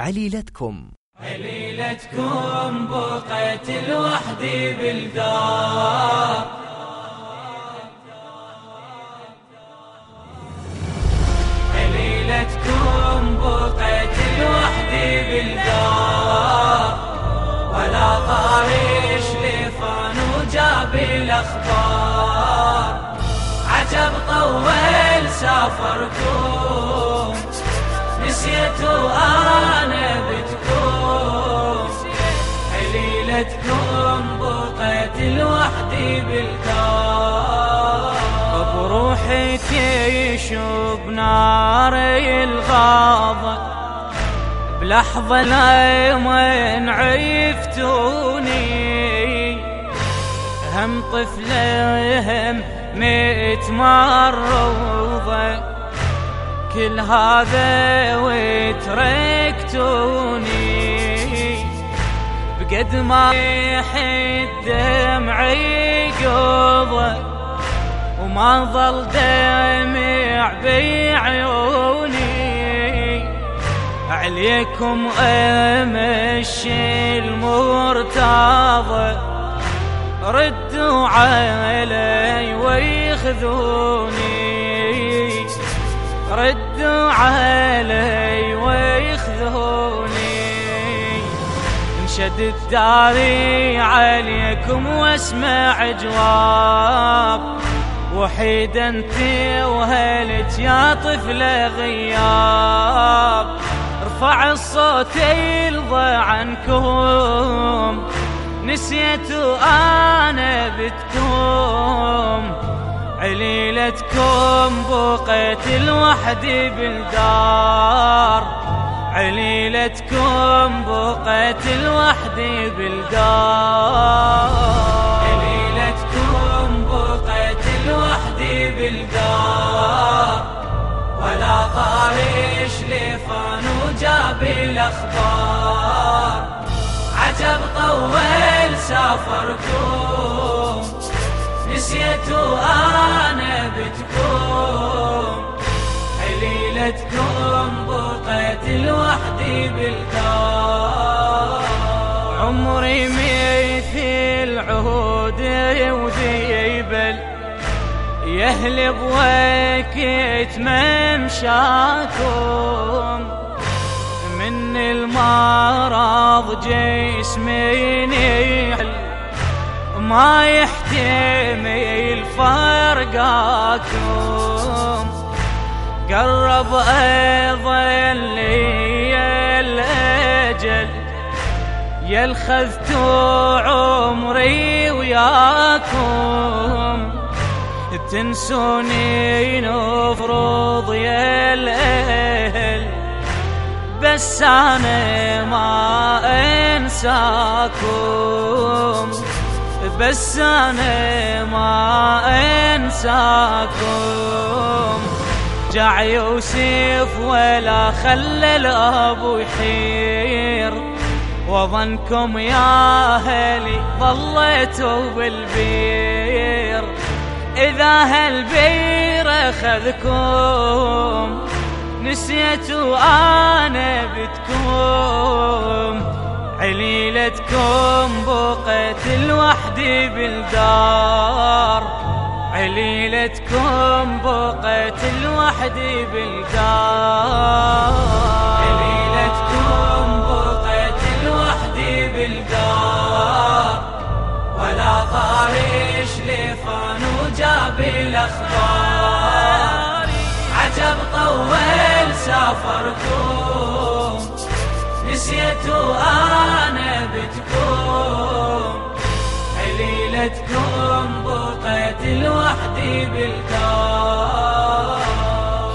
عليلتكم. عليلتكم بقيت لوحدي بالدار. عليلتكم بقيت لوحدي بالدار. ولا طارش لفان وجاب الأخبار. عجب طول سافركم نسيتوا أنا بتكون عليلتكم بقيت لوحدي بالدار بروحي تشوب نار الغاضة بلحظة من عفتوني هم طفلهم ميت مرضى كل هذا وتركتوني. بقد ما يحد دمعي قضى وما ظل دمع بعيوني. عليكم أمشي المرتضى. ردوا علي ويخذوني. ردوا علي ويخذوني انشد الداري عليكم واسمع جواب وحيد أنت وهلت يا طفلة غياب. ارفع الصوت يلضى عنكم. نسيتوا أنا بتكم عليلتكم بقيت لوحدي بالدار. عليلتكم بقيت لوحدي بالدار. عليلتكم بقيت لوحدي بالدار. ولا طارش لفان وجاب الأخبار. عجب طول سافركم نسيتوا أنا بتكون عليلتكم بقيت لوحدي بالدار عمري مثل عهود وذيبل يهلب وقت ممشاكم. من المرض جسمي ما يحتمل فرقاكم قرب أيضا لي الأجل يا عمري وياكم. تنسوني نفرض يا الأهل بس أنا ما أنساكم. بس أنا ما انساكم. جع يوسف ولا خلى الاب يحير. وظنكم يا أهلي ظليتوا بالبير. إذا هالبير أخذكم نسيتوا أنا بتكم عليلتكم بقيت لوحدي بالدار. عليلتكم بقيت لوحدي بالدار. عليلتكم بقيت لوحدي بالدار. ولا طارش لفان وجاب الأخبار. عجب طول سافركم نسيتوا أنا بتكون عليلتكم بقيت لوحدي بالدار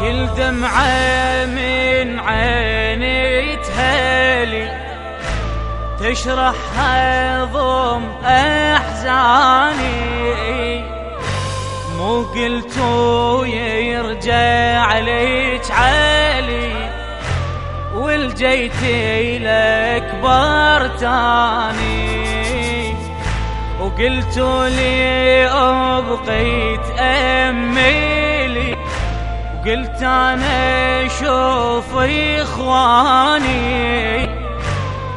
كل دمعة من عيني تهالي تشرح هضم أحزاني. مو قلتوا يرجع ليك عالي والجيتي لأكبر تاني وقلتوا لي أبقيت أميلي وقلت أنا شوف إخواني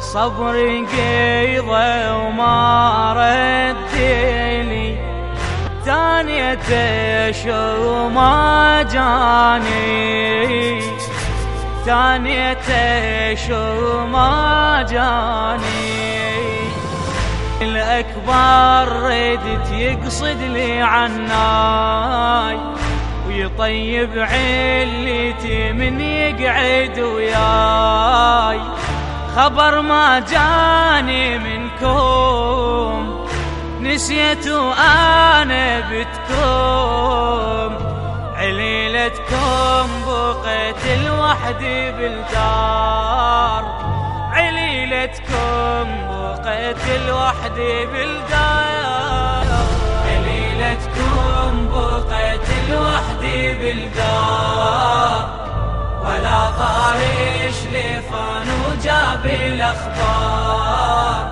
صبري قيضة وما رديلي ثانية شو ما جاني. ثانية شو ما جاني. الأكبر ردت يقصد لي عناي ويطيب علتي من يقعد وياي. خبر ما جاني منكم نسيتوا أنا بتكم. عليلتكم بقيت لوحدي بالدار عليلتكم بقيت لوحدي بالدار عليلتكم بقيت لوحدي بالدار ولا طارش لفان وجاب الأخبار.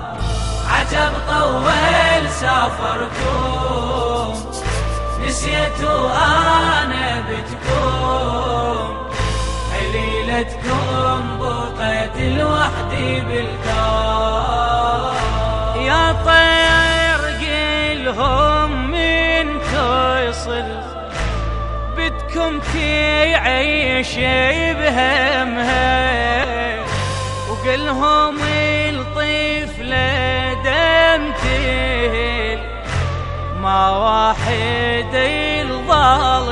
عجب طول سافركم. نسيتوا أنا بتكم عليلتكم بقيت لوحدي بالدار يا طير قلهم من توصل بدكم تعيش بهمها. وقلهم الطفلة دم تهل ما واحد الضال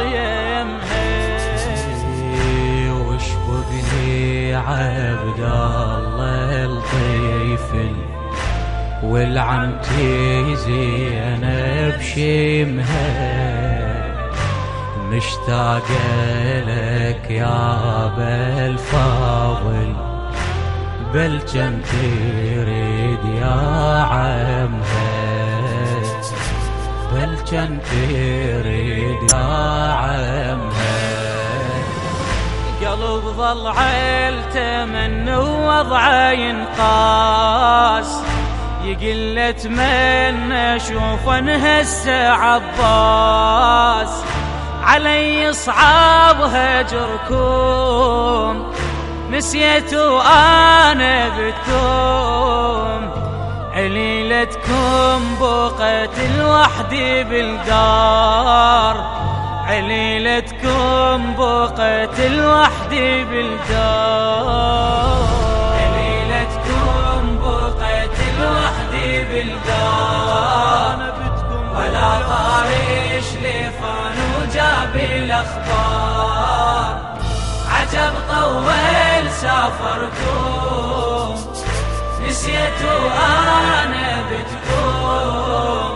والعمتي زينب شمها مشتاقة لك يا بالفاضل بل كم تريد يا عمها. بل كم تريد يا عمها. قلب ظل عيلته من وضعه ينقاس يقل اتمنى أشوف هسه عباس علي صعب هجركم نسيتوا أنا بكم عليلتكم بقيت لوحدي بالدار. عليلتكم بقيت لوحدي بالدار. وجاب الأخبار. عجب طول سافركم نسيتوا أنا بتكم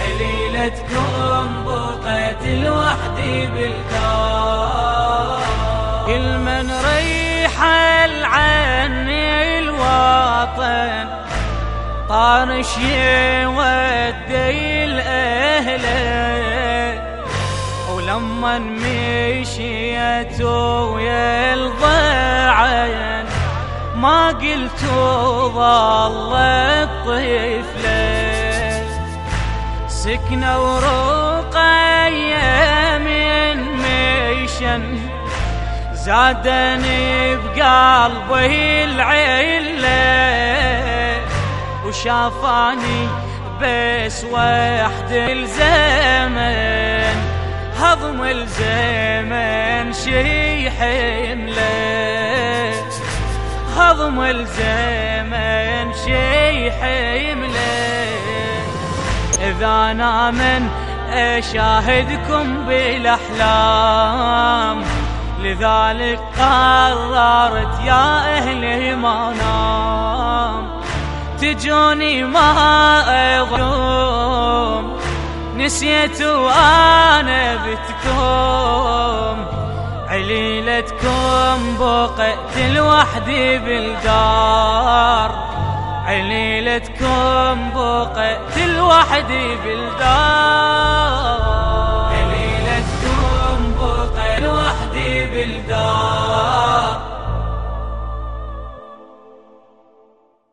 عليلتكم بقيت لوحدي بالدار كل من ريحل عني الوطن طارش يودي الاهله ولما مشيت ويا الضعين ما قلت ظلت طفله سكنة ورقية من ميشن زادني بقلبي العلة وشافاني بس وحد الزمن. هضم الزمن شي حمله هضم الزمن شي حمله إذا أنا من أشاهدكم بالأحلام لذلك قررت يا أهلي ما نام. تجوني ما أظلم نسيت وأنا بتكم عليلتكم بقيت لوحدي بالدار. عليلتكم بقيت لوحدي بالدار. عليلتكم بقيت لوحدي بالدار.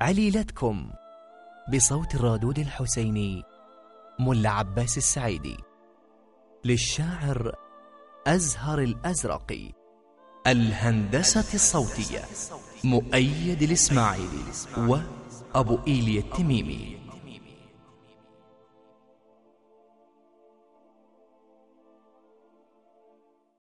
عليلتكم. بصوت الرادود الحسيني. ملا عباس السعيدي. للشاعر أزهر الأزرقي الهندسة الصوتية مؤيد الإسماعيلي وأبو إيليا التميمي.